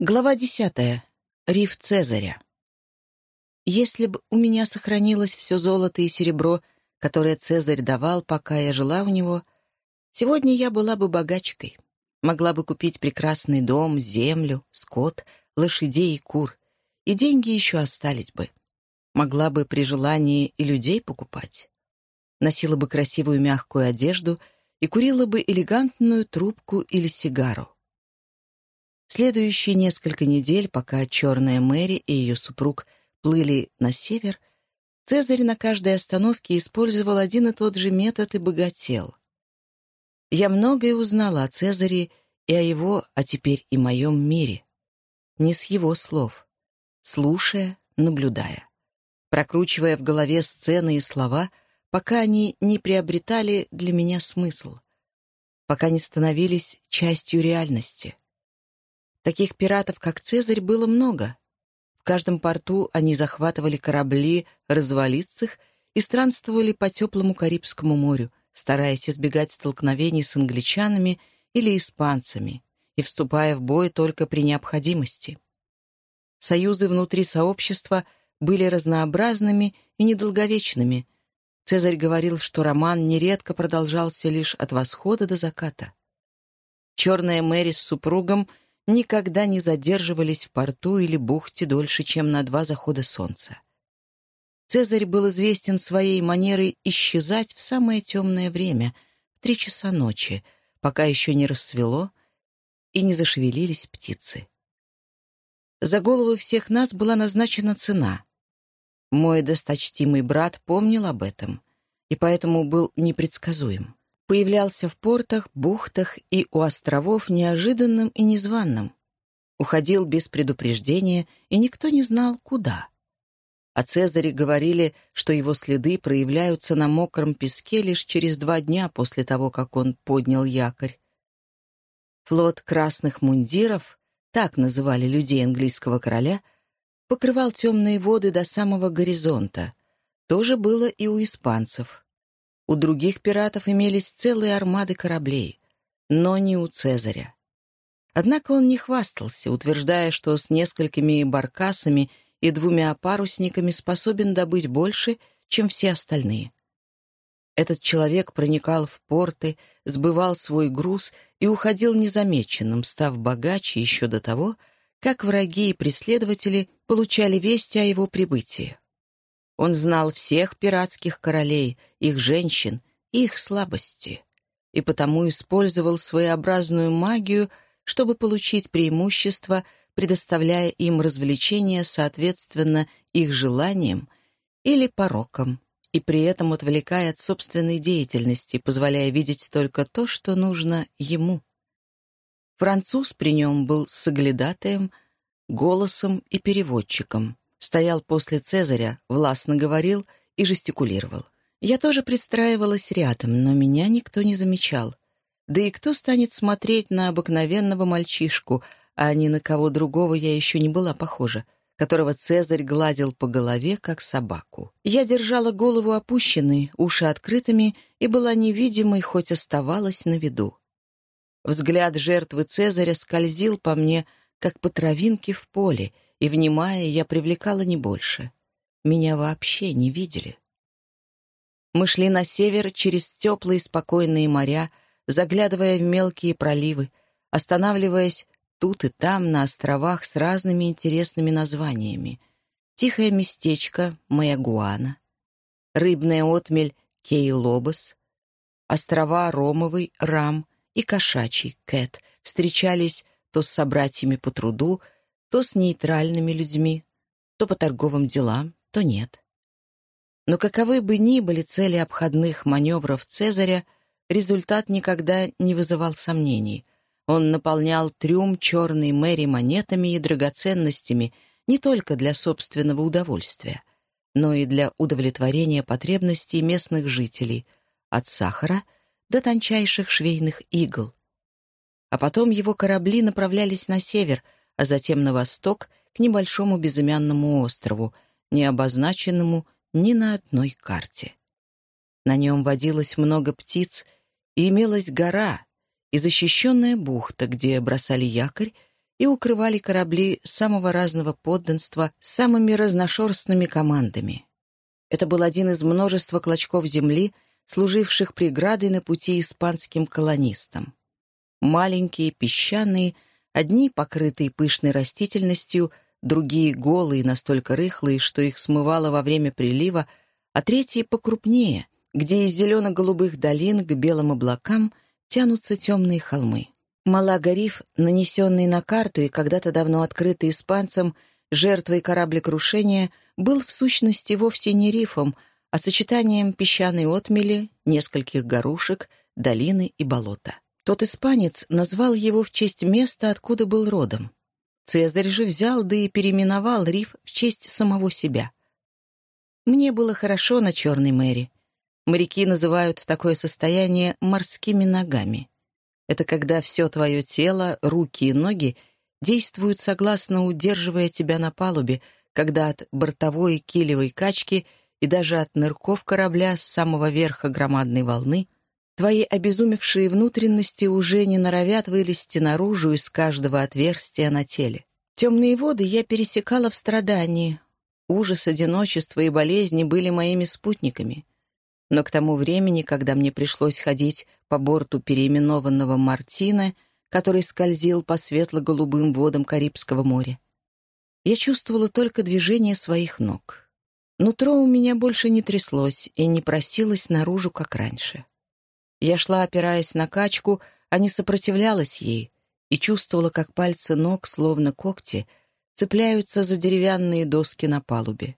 Глава десятая. Риф Цезаря. Если бы у меня сохранилось все золото и серебро, которое Цезарь давал, пока я жила у него, сегодня я была бы богачкой. Могла бы купить прекрасный дом, землю, скот, лошадей и кур, и деньги еще остались бы. Могла бы при желании и людей покупать. Носила бы красивую мягкую одежду и курила бы элегантную трубку или сигару. Следующие несколько недель, пока черная Мэри и ее супруг плыли на север, Цезарь на каждой остановке использовал один и тот же метод и богател. Я многое узнала о Цезаре и о его, а теперь и моем мире. Не с его слов. Слушая, наблюдая. Прокручивая в голове сцены и слова, пока они не приобретали для меня смысл. Пока не становились частью реальности. Таких пиратов, как Цезарь, было много. В каждом порту они захватывали корабли развалицах и странствовали по теплому Карибскому морю, стараясь избегать столкновений с англичанами или испанцами и вступая в бой только при необходимости. Союзы внутри сообщества были разнообразными и недолговечными. Цезарь говорил, что роман нередко продолжался лишь от восхода до заката. Черная Мэри с супругом — никогда не задерживались в порту или бухте дольше, чем на два захода солнца. Цезарь был известен своей манерой исчезать в самое темное время, в три часа ночи, пока еще не рассвело и не зашевелились птицы. За голову всех нас была назначена цена. Мой досточтимый брат помнил об этом и поэтому был непредсказуем появлялся в портах, бухтах и у островов неожиданным и незваным. Уходил без предупреждения, и никто не знал, куда. О Цезаре говорили, что его следы проявляются на мокром песке лишь через два дня после того, как он поднял якорь. Флот красных мундиров, так называли людей английского короля, покрывал темные воды до самого горизонта. То же было и у испанцев. У других пиратов имелись целые армады кораблей, но не у Цезаря. Однако он не хвастался, утверждая, что с несколькими баркасами и двумя парусниками способен добыть больше, чем все остальные. Этот человек проникал в порты, сбывал свой груз и уходил незамеченным, став богаче еще до того, как враги и преследователи получали вести о его прибытии. Он знал всех пиратских королей, их женщин, их слабости, и потому использовал своеобразную магию, чтобы получить преимущество, предоставляя им развлечения соответственно их желаниям или порокам, и при этом отвлекая от собственной деятельности, позволяя видеть только то, что нужно ему. Француз при нем был соглядатаем, голосом и переводчиком стоял после Цезаря, властно говорил и жестикулировал. Я тоже пристраивалась рядом, но меня никто не замечал. Да и кто станет смотреть на обыкновенного мальчишку, а ни на кого другого я еще не была похожа, которого Цезарь гладил по голове, как собаку. Я держала голову опущенной, уши открытыми и была невидимой, хоть оставалась на виду. Взгляд жертвы Цезаря скользил по мне, как по травинке в поле — и, внимая, я привлекала не больше. Меня вообще не видели. Мы шли на север через теплые спокойные моря, заглядывая в мелкие проливы, останавливаясь тут и там на островах с разными интересными названиями. Тихое местечко Маягуана, рыбная отмель Кейлобос, острова Ромовый, Рам и Кошачий, Кэт встречались то с собратьями по труду, то с нейтральными людьми, то по торговым делам, то нет. Но каковы бы ни были цели обходных маневров Цезаря, результат никогда не вызывал сомнений. Он наполнял трюм черной мэри монетами и драгоценностями не только для собственного удовольствия, но и для удовлетворения потребностей местных жителей, от сахара до тончайших швейных игл. А потом его корабли направлялись на север — а затем на восток к небольшому безымянному острову, не обозначенному ни на одной карте. На нем водилось много птиц, и имелась гора и защищенная бухта, где бросали якорь и укрывали корабли самого разного подданства самыми разношерстными командами. Это был один из множества клочков земли, служивших преградой на пути испанским колонистам. Маленькие, песчаные, одни покрытые пышной растительностью, другие голые, настолько рыхлые, что их смывало во время прилива, а третьи покрупнее, где из зелено-голубых долин к белым облакам тянутся темные холмы. Малагариф, нанесенный на карту и когда-то давно открытый испанцам, жертвой кораблекрушения, был в сущности вовсе не рифом, а сочетанием песчаной отмели, нескольких горушек, долины и болота. Тот испанец назвал его в честь места, откуда был родом. Цезарь же взял, да и переименовал риф в честь самого себя. Мне было хорошо на Черной Мэри. Моряки называют такое состояние морскими ногами. Это когда все твое тело, руки и ноги действуют согласно, удерживая тебя на палубе, когда от бортовой килевой качки и даже от нырков корабля с самого верха громадной волны твои обезумевшие внутренности уже не норовят вылезти наружу из каждого отверстия на теле. Темные воды я пересекала в страдании. Ужас, одиночество и болезни были моими спутниками. Но к тому времени, когда мне пришлось ходить по борту переименованного «Мартина», который скользил по светло-голубым водам Карибского моря, я чувствовала только движение своих ног. Нутро у меня больше не тряслось и не просилось наружу, как раньше. Я шла, опираясь на качку, а не сопротивлялась ей, и чувствовала, как пальцы ног, словно когти, цепляются за деревянные доски на палубе.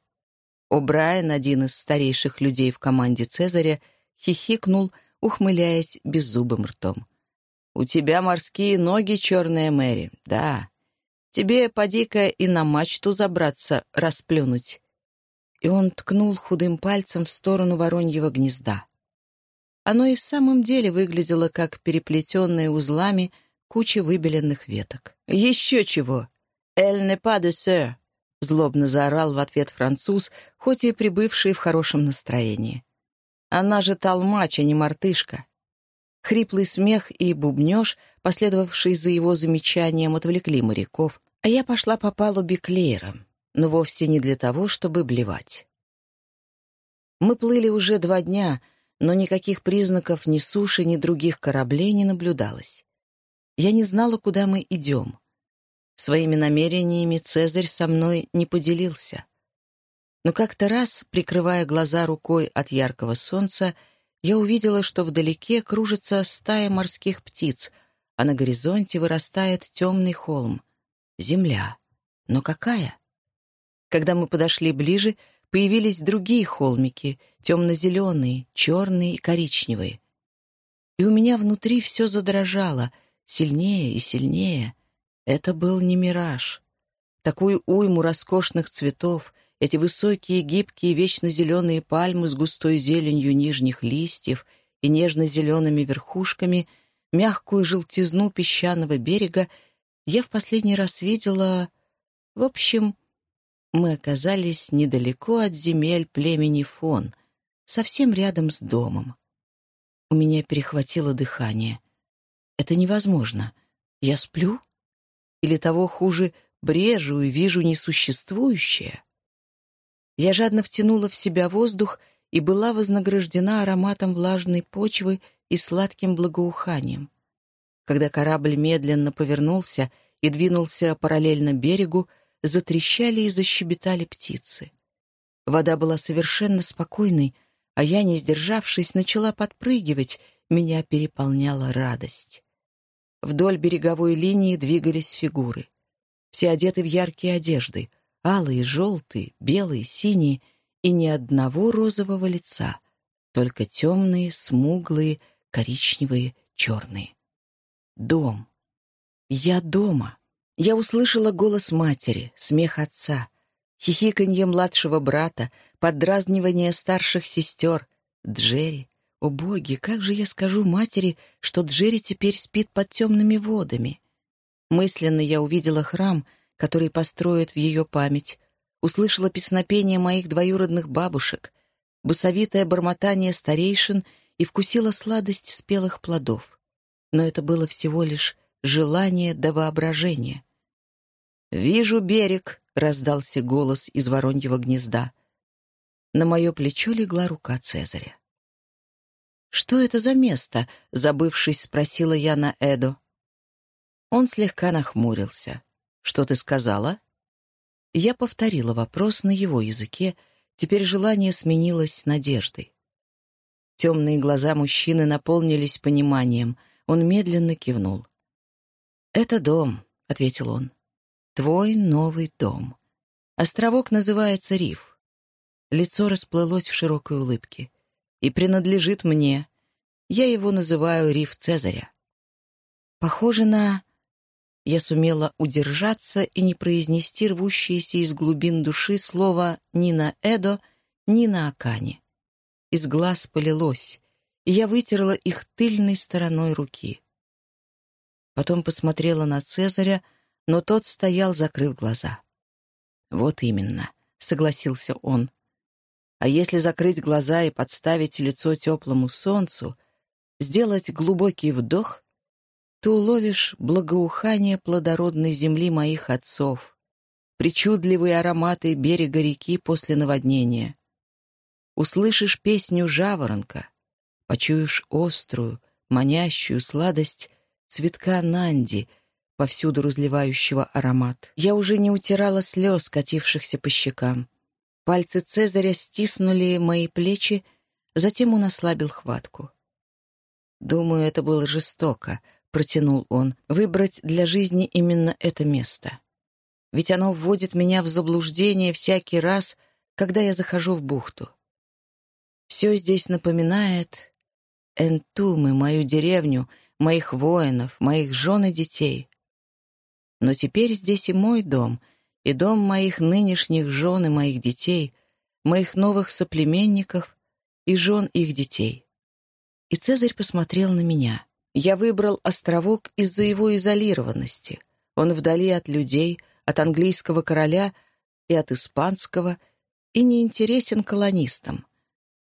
О'Брайен, один из старейших людей в команде Цезаря, хихикнул, ухмыляясь беззубым ртом. «У тебя морские ноги, черная Мэри, да. Тебе, поди-ка, и на мачту забраться, расплюнуть». И он ткнул худым пальцем в сторону вороньего гнезда. Оно и в самом деле выглядело, как переплетенные узлами куча выбеленных веток. «Еще чего! «Elle n'est pas de sœur!» — злобно заорал в ответ француз, хоть и прибывший в хорошем настроении. «Она же толмач, а не мартышка». Хриплый смех и бубнеж, последовавший за его замечанием, отвлекли моряков, а я пошла по палубе к леерам, но вовсе не для того, чтобы блевать. Мы плыли уже два дня, но никаких признаков ни суши, ни других кораблей не наблюдалось. Я не знала, куда мы идем. Своими намерениями Цезарь со мной не поделился. Но как-то раз, прикрывая глаза рукой от яркого солнца, я увидела, что вдалеке кружится стая морских птиц, а на горизонте вырастает темный холм. Земля. Но какая? Когда мы подошли ближе, появились другие холмики, темно-зеленые, черные и коричневые. И у меня внутри все задрожало, сильнее и сильнее — это был не мираж. Такую уйму роскошных цветов, эти высокие, гибкие, вечно зеленые пальмы с густой зеленью нижних листьев и нежно-зелеными верхушками, мягкую желтизну песчаного берега я в последний раз видела... В общем, мы оказались недалеко от земель племени Фон, совсем рядом с домом. У меня перехватило дыхание. Это невозможно. Я сплю? или того хуже, брежу и вижу несуществующее. Я жадно втянула в себя воздух и была вознаграждена ароматом влажной почвы и сладким благоуханием. Когда корабль медленно повернулся и двинулся параллельно берегу, затрещали и защебетали птицы. Вода была совершенно спокойной, а я, не сдержавшись, начала подпрыгивать, меня переполняла радость. Вдоль береговой линии двигались фигуры. Все одеты в яркие одежды — алые, желтые, белые, синие, и ни одного розового лица, только темные, смуглые, коричневые, черные. Дом. Я дома. Я услышала голос матери, смех отца, хихиканье младшего брата, поддразнивание старших сестер, Джерри, о боги, как же я скажу матери, что Джерри теперь спит под темными водами? Мысленно я увидела храм, который построят в ее память, услышала песнопение моих двоюродных бабушек, басовитое бормотание старейшин и вкусила сладость спелых плодов. Но это было всего лишь желание до воображения. «Вижу берег», — раздался голос из вороньего гнезда. На мое плечо легла рука Цезаря. «Что это за место?» — забывшись, спросила я на Эдо. Он слегка нахмурился. «Что ты сказала?» Я повторила вопрос на его языке, теперь желание сменилось надеждой. Темные глаза мужчины наполнились пониманием. Он медленно кивнул. «Это дом», — ответил он. «Твой новый дом. Островок называется Риф». Лицо расплылось в широкой улыбке. «И принадлежит мне. Я его называю Риф Цезаря». Похоже на... Я сумела удержаться и не произнести рвущееся из глубин души слово ни на Эдо, ни на Акане. Из глаз полилось, и я вытерла их тыльной стороной руки. Потом посмотрела на Цезаря, но тот стоял, закрыв глаза. «Вот именно», — согласился он. «А если закрыть глаза и подставить лицо теплому солнцу, сделать глубокий вдох, ты уловишь благоухание плодородной земли моих отцов, причудливые ароматы берега реки после наводнения. Услышишь песню жаворонка, почуешь острую, манящую сладость цветка Нанди, повсюду разливающего аромат. Я уже не утирала слез, катившихся по щекам. Пальцы Цезаря стиснули мои плечи, затем он ослабил хватку. Думаю, это было жестоко, — протянул он, — выбрать для жизни именно это место. Ведь оно вводит меня в заблуждение всякий раз, когда я захожу в бухту. Все здесь напоминает Энтумы, мою деревню, моих воинов, моих жен и детей. Но теперь здесь и мой дом, и дом моих нынешних жен и моих детей, моих новых соплеменников и жен их детей. И Цезарь посмотрел на меня — я выбрал островок из-за его изолированности. Он вдали от людей, от английского короля и от испанского, и не интересен колонистам.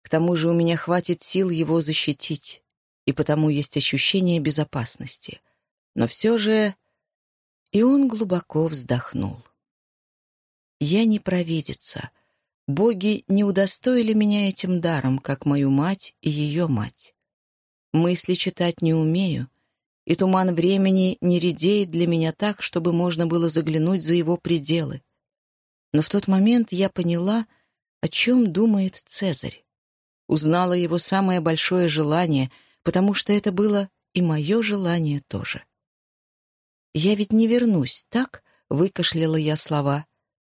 К тому же у меня хватит сил его защитить, и потому есть ощущение безопасности. Но все же... И он глубоко вздохнул. Я не провидица. Боги не удостоили меня этим даром, как мою мать и ее мать. Мысли читать не умею, и туман времени не редеет для меня так, чтобы можно было заглянуть за его пределы. Но в тот момент я поняла, о чем думает Цезарь. Узнала его самое большое желание, потому что это было и мое желание тоже. «Я ведь не вернусь, так?» — выкашляла я слова.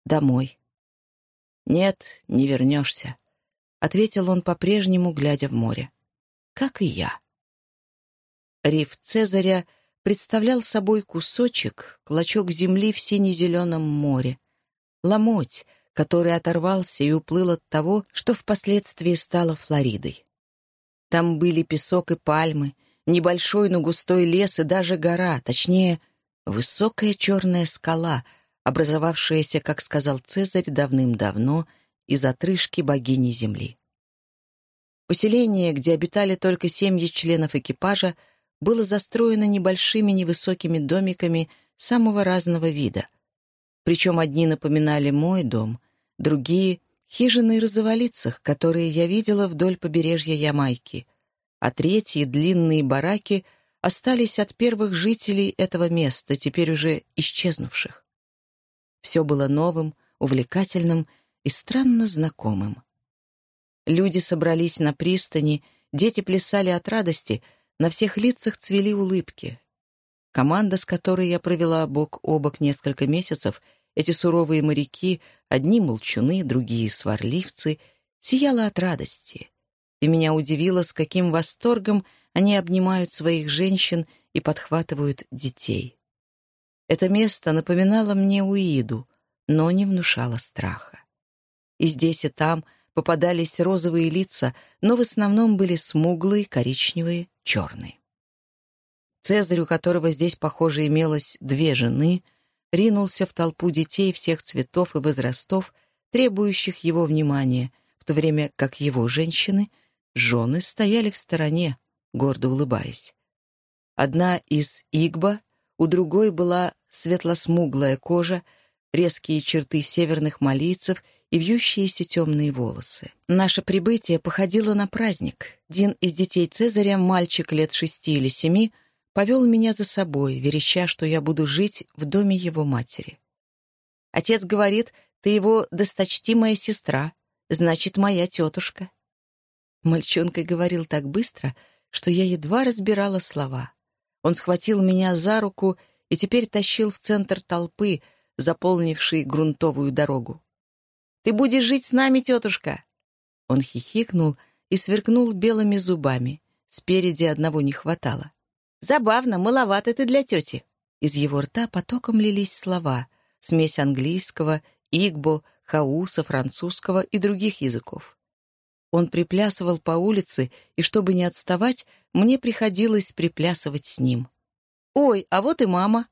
«Домой». «Нет, не вернешься», — ответил он по-прежнему, глядя в море. «Как и я». Риф Цезаря представлял собой кусочек, клочок земли в сине-зеленом море. Ломоть, который оторвался и уплыл от того, что впоследствии стало Флоридой. Там были песок и пальмы, небольшой, но густой лес и даже гора, точнее, высокая черная скала, образовавшаяся, как сказал Цезарь, давным-давно из отрыжки богини Земли. Поселение, где обитали только семьи членов экипажа, было застроено небольшими невысокими домиками самого разного вида. Причем одни напоминали мой дом, другие — хижины розоволицах, которые я видела вдоль побережья Ямайки, а третьи — длинные бараки — остались от первых жителей этого места, теперь уже исчезнувших. Все было новым, увлекательным и странно знакомым. Люди собрались на пристани, дети плясали от радости — на всех лицах цвели улыбки. Команда, с которой я провела бок о бок несколько месяцев, эти суровые моряки, одни молчуны, другие сварливцы, сияла от радости. И меня удивило, с каким восторгом они обнимают своих женщин и подхватывают детей. Это место напоминало мне Уиду, но не внушало страха. И здесь, и там попадались розовые лица, но в основном были смуглые, коричневые, черные. Цезарь, у которого здесь, похоже, имелось две жены, ринулся в толпу детей всех цветов и возрастов, требующих его внимания, в то время как его женщины, жены, стояли в стороне, гордо улыбаясь. Одна из Игба, у другой была светлосмуглая кожа, резкие черты северных малийцев и вьющиеся темные волосы. Наше прибытие походило на праздник. Один из детей Цезаря, мальчик лет шести или семи, повел меня за собой, вереща, что я буду жить в доме его матери. Отец говорит, ты его досточтимая сестра, значит, моя тетушка. Мальчонка говорил так быстро, что я едва разбирала слова. Он схватил меня за руку и теперь тащил в центр толпы, заполнившей грунтовую дорогу. «Ты будешь жить с нами, тетушка!» Он хихикнул и сверкнул белыми зубами. Спереди одного не хватало. «Забавно, маловато ты для тети!» Из его рта потоком лились слова, смесь английского, игбо, хауса, французского и других языков. Он приплясывал по улице, и чтобы не отставать, мне приходилось приплясывать с ним. «Ой, а вот и мама!»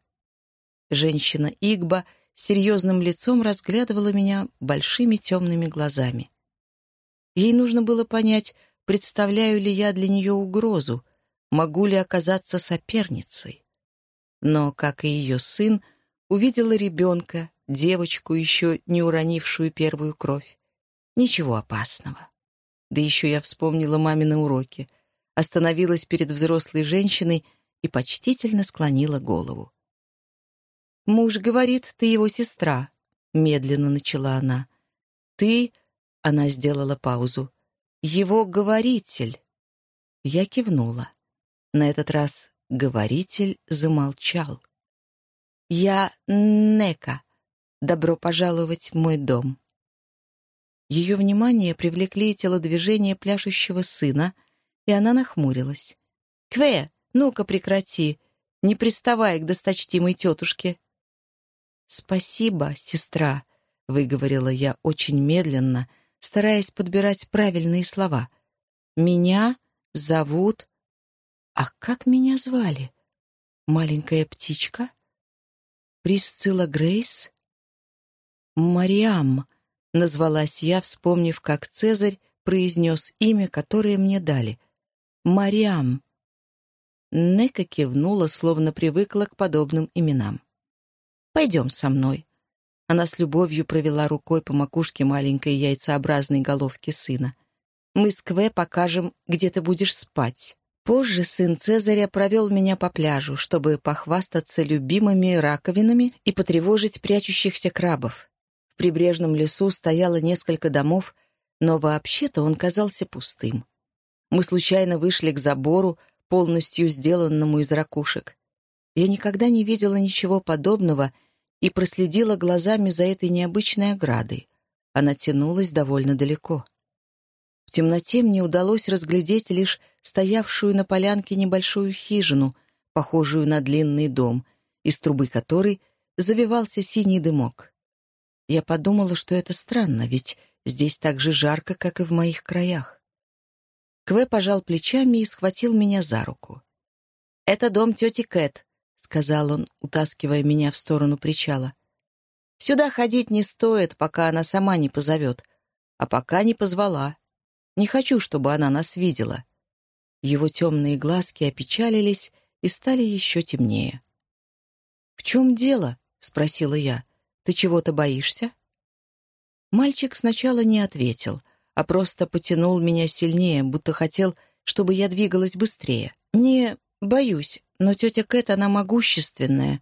Женщина Игба серьезным лицом разглядывала меня большими темными глазами. Ей нужно было понять, представляю ли я для нее угрозу, могу ли оказаться соперницей. Но, как и ее сын, увидела ребенка, девочку, еще не уронившую первую кровь. Ничего опасного. Да еще я вспомнила мамины уроки, остановилась перед взрослой женщиной и почтительно склонила голову. «Муж говорит, ты его сестра», — медленно начала она. «Ты...» — она сделала паузу. «Его говоритель». Я кивнула. На этот раз говоритель замолчал. «Я Нека. Добро пожаловать в мой дом». Ее внимание привлекли телодвижения пляшущего сына, и она нахмурилась. «Кве, ну-ка прекрати, не приставай к досточтимой тетушке». «Спасибо, сестра», — выговорила я очень медленно, стараясь подбирать правильные слова. «Меня зовут...» «А как меня звали? Маленькая птичка? Присцилла Грейс?» «Мариам», — назвалась я, вспомнив, как Цезарь произнес имя, которое мне дали. «Мариам». Нека кивнула, словно привыкла к подобным именам. Пойдем со мной». Она с любовью провела рукой по макушке маленькой яйцеобразной головки сына. «Мы с Кве покажем, где ты будешь спать». Позже сын Цезаря провел меня по пляжу, чтобы похвастаться любимыми раковинами и потревожить прячущихся крабов. В прибрежном лесу стояло несколько домов, но вообще-то он казался пустым. Мы случайно вышли к забору, полностью сделанному из ракушек. Я никогда не видела ничего подобного и проследила глазами за этой необычной оградой. Она тянулась довольно далеко. В темноте мне удалось разглядеть лишь стоявшую на полянке небольшую хижину, похожую на длинный дом, из трубы которой завивался синий дымок. Я подумала, что это странно, ведь здесь так же жарко, как и в моих краях. Кве пожал плечами и схватил меня за руку. «Это дом тети Кэт», сказал он, утаскивая меня в сторону причала. «Сюда ходить не стоит, пока она сама не позовет. А пока не позвала. Не хочу, чтобы она нас видела». Его темные глазки опечалились и стали еще темнее. «В чем дело?» — спросила я. «Ты чего-то боишься?» Мальчик сначала не ответил, а просто потянул меня сильнее, будто хотел, чтобы я двигалась быстрее. «Не боюсь, но тетя Кэт, она могущественная,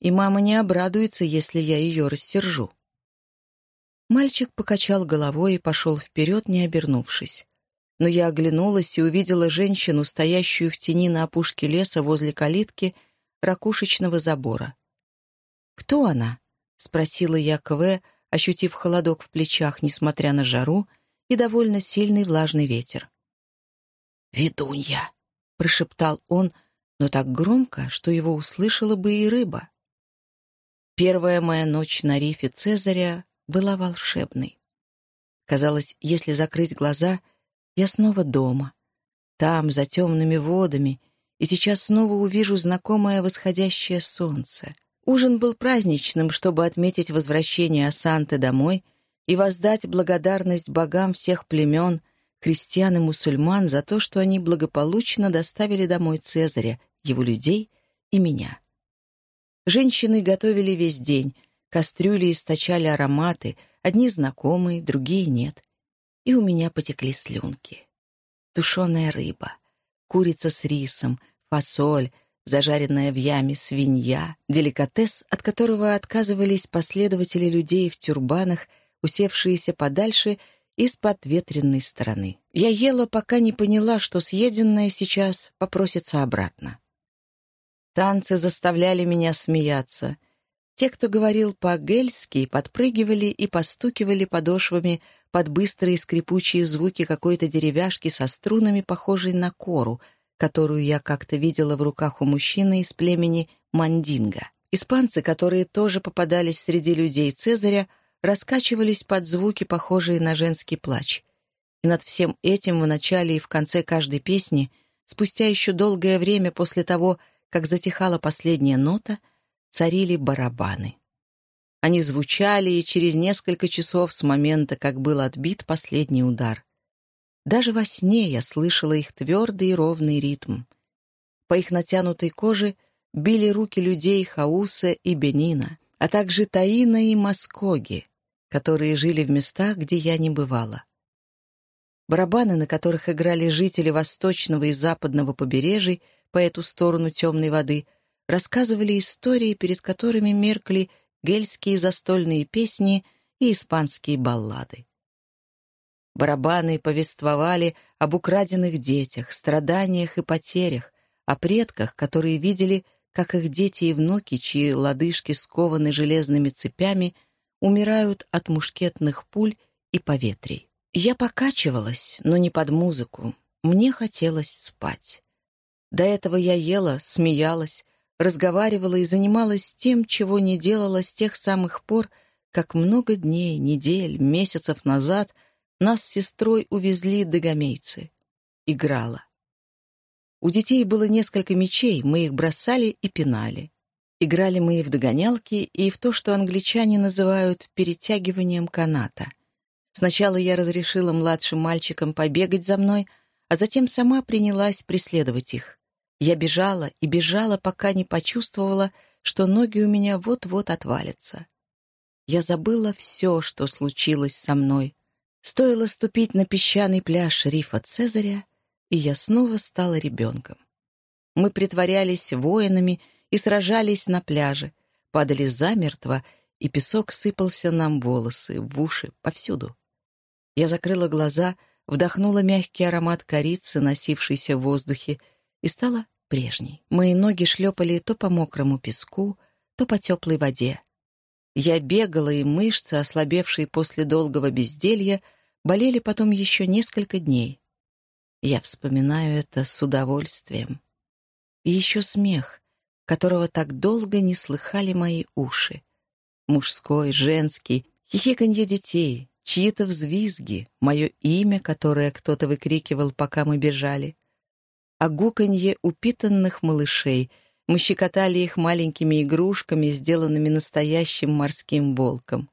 и мама не обрадуется, если я ее рассержу. Мальчик покачал головой и пошел вперед, не обернувшись. Но я оглянулась и увидела женщину, стоящую в тени на опушке леса возле калитки ракушечного забора. «Кто она?» — спросила я КВ, ощутив холодок в плечах, несмотря на жару и довольно сильный влажный ветер. «Ведунья!» — прошептал он, но так громко, что его услышала бы и рыба. Первая моя ночь на рифе Цезаря была волшебной. Казалось, если закрыть глаза, я снова дома. Там, за темными водами, и сейчас снова увижу знакомое восходящее солнце. Ужин был праздничным, чтобы отметить возвращение Асанты домой и воздать благодарность богам всех племен, крестьян и мусульман за то, что они благополучно доставили домой Цезаря его людей и меня. Женщины готовили весь день, Кастрюли источали ароматы, одни знакомые, другие нет. И у меня потекли слюнки. Тушеная рыба, курица с рисом, фасоль, зажаренная в яме свинья, деликатес, от которого отказывались последователи людей в тюрбанах, усевшиеся подальше и с подветренной стороны. Я ела, пока не поняла, что съеденное сейчас попросится обратно. Танцы заставляли меня смеяться. Те, кто говорил по-гельски, подпрыгивали и постукивали подошвами под быстрые скрипучие звуки какой-то деревяшки со струнами, похожей на кору, которую я как-то видела в руках у мужчины из племени Мандинга. Испанцы, которые тоже попадались среди людей Цезаря, раскачивались под звуки, похожие на женский плач. И над всем этим в начале и в конце каждой песни, спустя еще долгое время после того, как затихала последняя нота, царили барабаны. Они звучали и через несколько часов с момента, как был отбит последний удар. Даже во сне я слышала их твердый и ровный ритм. По их натянутой коже били руки людей Хауса и Бенина, а также Таина и Маскоги, которые жили в местах, где я не бывала. Барабаны, на которых играли жители восточного и западного побережий по эту сторону темной воды, рассказывали истории, перед которыми меркли гельские застольные песни и испанские баллады. Барабаны повествовали об украденных детях, страданиях и потерях, о предках, которые видели, как их дети и внуки, чьи лодыжки скованы железными цепями, умирают от мушкетных пуль и поветрий. Я покачивалась, но не под музыку. Мне хотелось спать. До этого я ела, смеялась, разговаривала и занималась тем, чего не делала с тех самых пор, как много дней, недель, месяцев назад нас с сестрой увезли догомейцы. Играла. У детей было несколько мечей, мы их бросали и пинали. Играли мы и в догонялки, и в то, что англичане называют перетягиванием каната. Сначала я разрешила младшим мальчикам побегать за мной, а затем сама принялась преследовать их. Я бежала и бежала, пока не почувствовала, что ноги у меня вот-вот отвалятся. Я забыла все, что случилось со мной. Стоило ступить на песчаный пляж рифа Цезаря, и я снова стала ребенком. Мы притворялись воинами и сражались на пляже, падали замертво, и песок сыпался нам в волосы, в уши, повсюду. Я закрыла глаза, вдохнула мягкий аромат корицы, носившийся в воздухе, и стала прежней. Мои ноги шлепали то по мокрому песку, то по теплой воде. Я бегала, и мышцы, ослабевшие после долгого безделья, болели потом еще несколько дней. Я вспоминаю это с удовольствием. И еще смех, которого так долго не слыхали мои уши. Мужской, женский, хихиканье детей, чьи-то взвизги, мое имя, которое кто-то выкрикивал, пока мы бежали. А гуканье упитанных малышей, мы щекотали их маленькими игрушками, сделанными настоящим морским волком.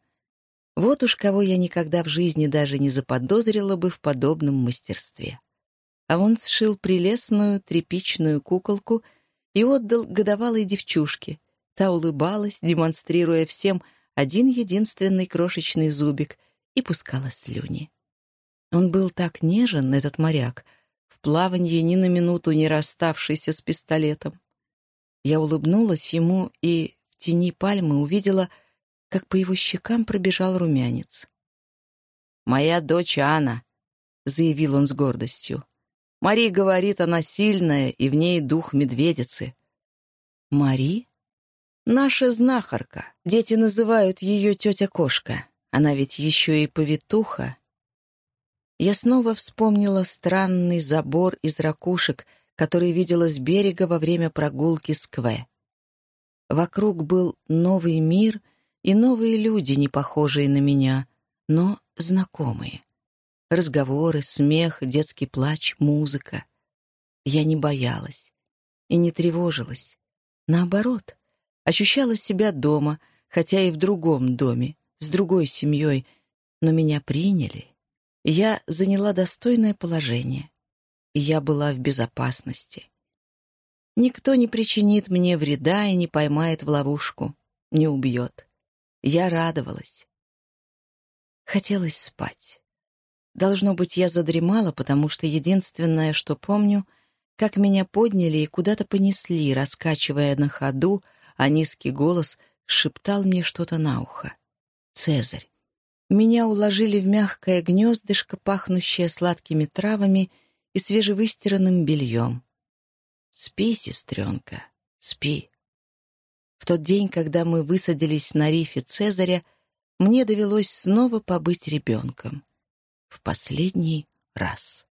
Вот уж кого я никогда в жизни даже не заподозрила бы в подобном мастерстве. А он сшил прелестную тряпичную куколку — и отдал годовалой девчушке. Та улыбалась, демонстрируя всем один единственный крошечный зубик, и пускала слюни. Он был так нежен, этот моряк, в плаванье ни на минуту не расставшийся с пистолетом. Я улыбнулась ему и в тени пальмы увидела, как по его щекам пробежал румянец. «Моя дочь Анна», — заявил он с гордостью. Мари говорит, она сильная, и в ней дух медведицы. Мари? Наша знахарка. Дети называют ее тетя-кошка. Она ведь еще и повитуха. Я снова вспомнила странный забор из ракушек, который видела с берега во время прогулки с Кве. Вокруг был новый мир и новые люди, не похожие на меня, но знакомые. Разговоры, смех, детский плач, музыка. Я не боялась и не тревожилась. Наоборот, ощущала себя дома, хотя и в другом доме, с другой семьей, но меня приняли. Я заняла достойное положение, и я была в безопасности. Никто не причинит мне вреда и не поймает в ловушку, не убьет. Я радовалась. Хотелось спать. Должно быть, я задремала, потому что единственное, что помню, как меня подняли и куда-то понесли, раскачивая на ходу, а низкий голос шептал мне что-то на ухо. «Цезарь». Меня уложили в мягкое гнездышко, пахнущее сладкими травами и свежевыстиранным бельем. «Спи, сестренка, спи». В тот день, когда мы высадились на рифе Цезаря, мне довелось снова побыть ребенком. В последний раз.